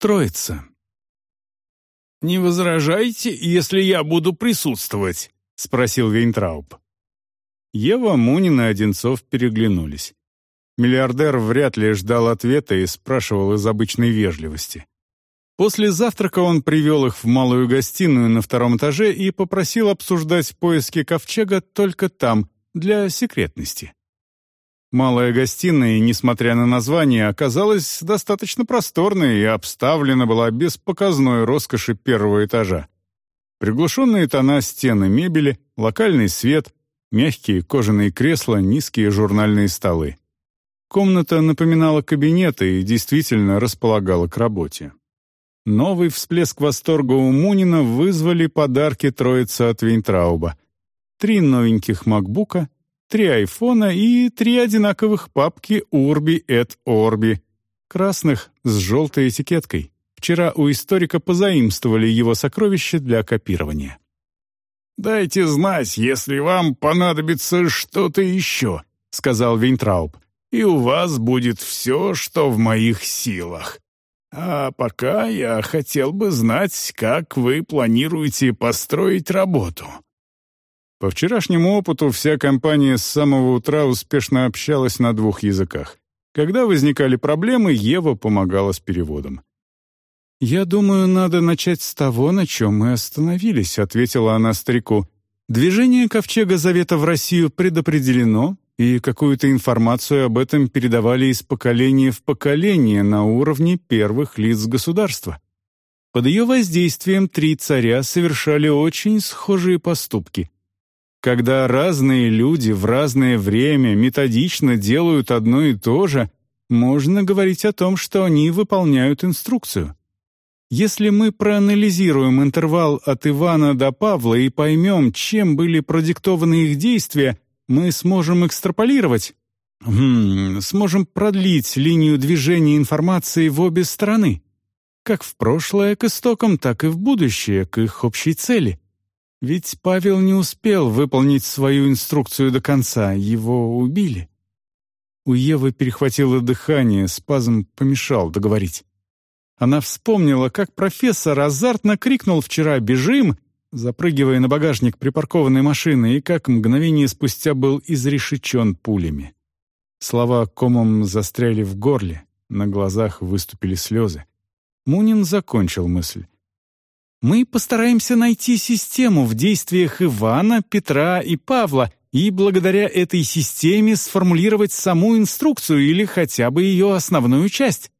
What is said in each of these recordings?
Троица. «Не возражайте, если я буду присутствовать?» — спросил Вейнтрауб. Ева, Мунин и Одинцов переглянулись. Миллиардер вряд ли ждал ответа и спрашивал из обычной вежливости. После завтрака он привел их в малую гостиную на втором этаже и попросил обсуждать поиски ковчега только там, для секретности. Малая гостиная, несмотря на название, оказалась достаточно просторной и обставлена была без показной роскоши первого этажа. Приглушенные тона стены мебели, локальный свет, мягкие кожаные кресла, низкие журнальные столы. Комната напоминала кабинет и действительно располагала к работе. Новый всплеск восторга у Мунина вызвали подарки троицы от Вейнтрауба. Три новеньких макбука, три айфона и три одинаковых папки Урби et Орби, красных с желтой этикеткой. Вчера у историка позаимствовали его сокровища для копирования. «Дайте знать, если вам понадобится что-то еще», — сказал Вейнтрауб, «и у вас будет все, что в моих силах». А пока я хотел бы знать, как вы планируете построить работу. По вчерашнему опыту вся компания с самого утра успешно общалась на двух языках. Когда возникали проблемы, Ева помогала с переводом. «Я думаю, надо начать с того, на чем мы остановились», — ответила она старику. «Движение Ковчега Завета в Россию предопределено, и какую-то информацию об этом передавали из поколения в поколение на уровне первых лиц государства. Под ее воздействием три царя совершали очень схожие поступки. Когда разные люди в разное время методично делают одно и то же, можно говорить о том, что они выполняют инструкцию. Если мы проанализируем интервал от Ивана до Павла и поймем, чем были продиктованы их действия, мы сможем экстраполировать, хм, сможем продлить линию движения информации в обе стороны, как в прошлое к истокам, так и в будущее к их общей цели. Ведь Павел не успел выполнить свою инструкцию до конца, его убили. У Евы перехватило дыхание, спазм помешал договорить. Она вспомнила, как профессор азартно крикнул вчера «Бежим!» запрыгивая на багажник припаркованной машины, и как мгновение спустя был изрешечен пулями. Слова комом застряли в горле, на глазах выступили слезы. Мунин закончил мысль. «Мы постараемся найти систему в действиях Ивана, Петра и Павла и благодаря этой системе сформулировать саму инструкцию или хотя бы ее основную часть.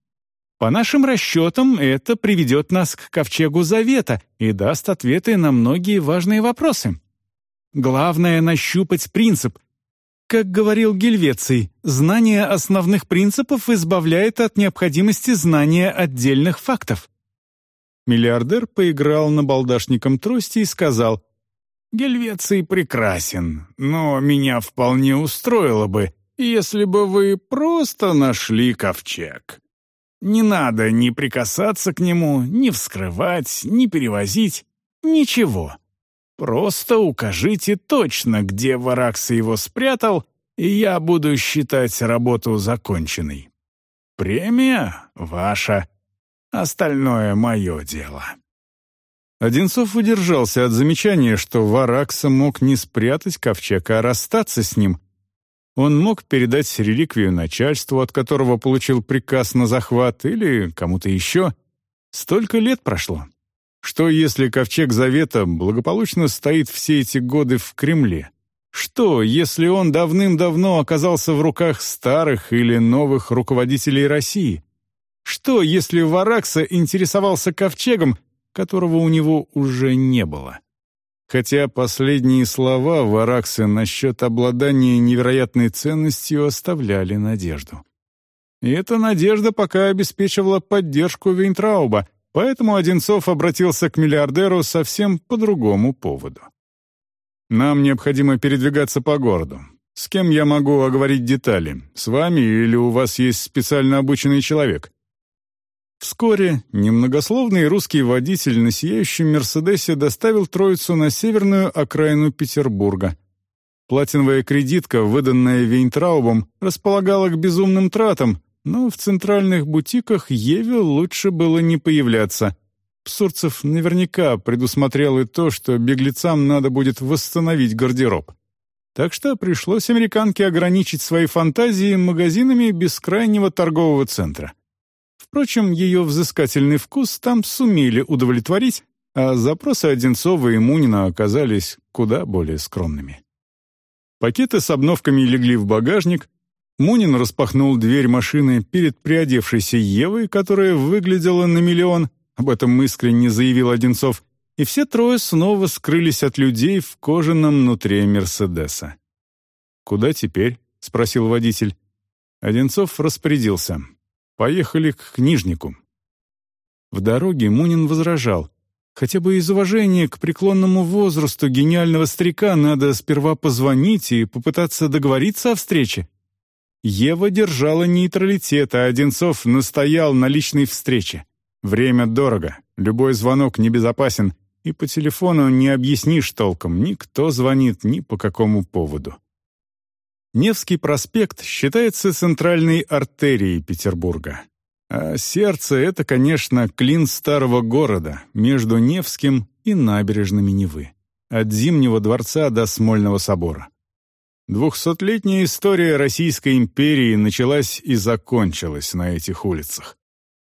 По нашим расчетам, это приведет нас к ковчегу Завета и даст ответы на многие важные вопросы. Главное — нащупать принцип. Как говорил Гельвеций, знание основных принципов избавляет от необходимости знания отдельных фактов. Миллиардер поиграл на балдашником трости и сказал, «Гельвеций прекрасен, но меня вполне устроило бы, если бы вы просто нашли ковчег». Не надо ни прикасаться к нему, ни вскрывать, ни перевозить. Ничего. Просто укажите точно, где Варакса его спрятал, и я буду считать работу законченной. Премия ваша. Остальное мое дело». Одинцов удержался от замечания, что Варакса мог не спрятать ковчег, а расстаться с ним, он мог передать реликвию начальству, от которого получил приказ на захват, или кому-то еще. Столько лет прошло. Что, если Ковчег Завета благополучно стоит все эти годы в Кремле? Что, если он давным-давно оказался в руках старых или новых руководителей России? Что, если Варакса интересовался Ковчегом, которого у него уже не было? хотя последние слова Варакса насчет обладания невероятной ценностью оставляли надежду. И эта надежда пока обеспечивала поддержку Вейнтрауба, поэтому Одинцов обратился к миллиардеру совсем по другому поводу. «Нам необходимо передвигаться по городу. С кем я могу оговорить детали? С вами или у вас есть специально обученный человек?» Вскоре немногословный русский водитель на сияющем «Мерседесе» доставил троицу на северную окраину Петербурга. Платиновая кредитка, выданная Вейнтраубом, располагала к безумным тратам, Но в центральных бутиках Еве лучше было не появляться. Псурцев наверняка предусмотрел и то, что беглецам надо будет восстановить гардероб. Так что пришлось американке ограничить свои фантазии магазинами бескрайнего торгового центра. Впрочем, ее взыскательный вкус там сумели удовлетворить, а запросы Одинцова и Мунина оказались куда более скромными. Пакеты с обновками легли в багажник, Мунин распахнул дверь машины перед приодевшейся Евой, которая выглядела на миллион, об этом искренне заявил Одинцов, и все трое снова скрылись от людей в кожаном нутре Мерседеса. «Куда теперь?» — спросил водитель. Одинцов распорядился. «Поехали к книжнику». В дороге Мунин возражал. Хотя бы из уважения к преклонному возрасту гениального старика надо сперва позвонить и попытаться договориться о встрече. Ева держала нейтралитет, а Одинцов настоял на личной встрече. Время дорого, любой звонок небезопасен, и по телефону не объяснишь толком, ни кто звонит, ни по какому поводу. Невский проспект считается центральной артерией Петербурга. А сердце — это, конечно, клин старого города между Невским и набережными Невы, от Зимнего дворца до Смольного собора. Двухсотлетняя история Российской империи началась и закончилась на этих улицах.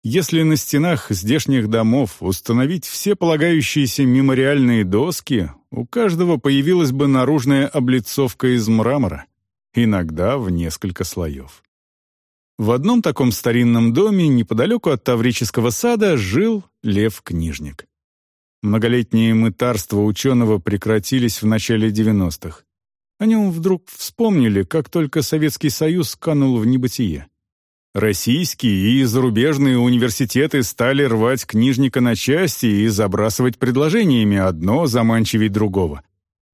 Если на стенах здешних домов установить все полагающиеся мемориальные доски, у каждого появилась бы наружная облицовка из мрамора, иногда в несколько слоев. В одном таком старинном доме неподалеку от Таврического сада жил Лев-книжник. Многолетние мытарства ученого прекратились в начале 90-х. О нем вдруг вспомнили, как только Советский Союз канул в небытие. Российские и зарубежные университеты стали рвать книжника на части и забрасывать предложениями одно заманчивее другого.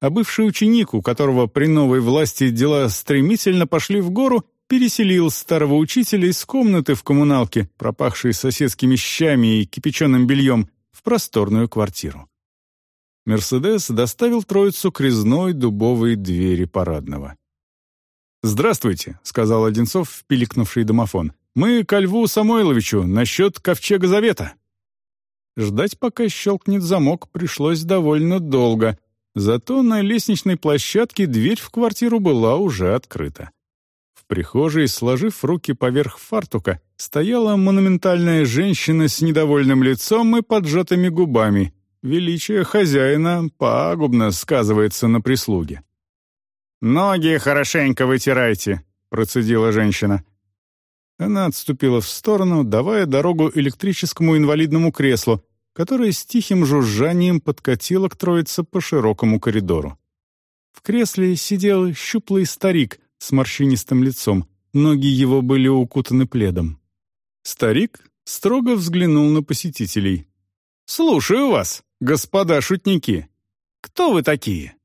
А бывший ученик, у которого при новой власти дела стремительно пошли в гору, переселил старого учителя из комнаты в коммуналке, пропахшей соседскими щами и кипяченым бельем, в просторную квартиру. «Мерседес» доставил троицу к резной дубовой двери парадного. «Здравствуйте», — сказал Одинцов, пиликнувший домофон. «Мы ко Льву Самойловичу насчет Ковчега Завета». Ждать, пока щелкнет замок, пришлось довольно долго, зато на лестничной площадке дверь в квартиру была уже открыта. В прихожей, сложив руки поверх фартука, стояла монументальная женщина с недовольным лицом и поджатыми губами. Величие хозяина пагубно сказывается на прислуге. «Ноги хорошенько вытирайте», — процедила женщина. Она отступила в сторону, давая дорогу электрическому инвалидному креслу, которое с тихим жужжанием подкатило к троице по широкому коридору. В кресле сидел щуплый старик с морщинистым лицом, ноги его были укутаны пледом. Старик строго взглянул на посетителей. «Слушаю вас, господа шутники. Кто вы такие?»